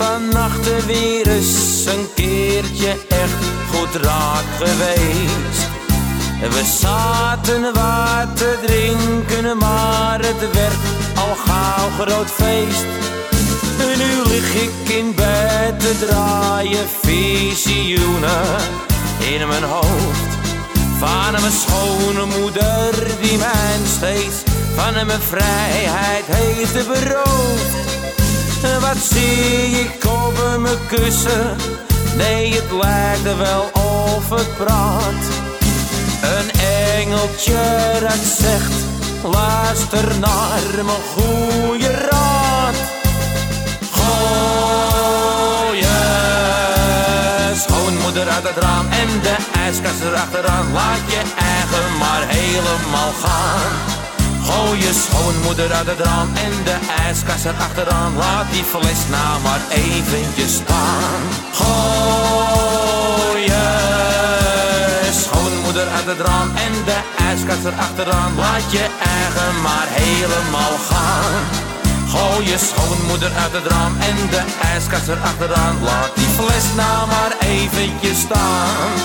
er weer eens een keertje echt goed raak geweest. We zaten wat te drinken, maar het werd al gauw groot feest. Nu lig ik in bed te draaien visioenen in mijn hoofd. Van mijn schone moeder die mij steeds van mijn vrijheid heeft beroofd. Zie ik over mijn kussen? Nee, het lijkt er wel of het praat. Een engeltje dat zegt, luister naar mijn goede raad. Gooi je schoonmoeder uit het raam en de ijskast erachteraan. Laat je eigen maar helemaal gaan. Gooi je schoonmoeder uit het raam en de ijskast erachteraan. Laat die fles nou maar eventjes staan. Gooi je schoonmoeder uit het raam en de ijskast erachteraan. Laat je eigen maar helemaal gaan. Gooi je schoonmoeder uit het raam en de ijskast erachteraan. Laat die fles nou maar eventjes staan.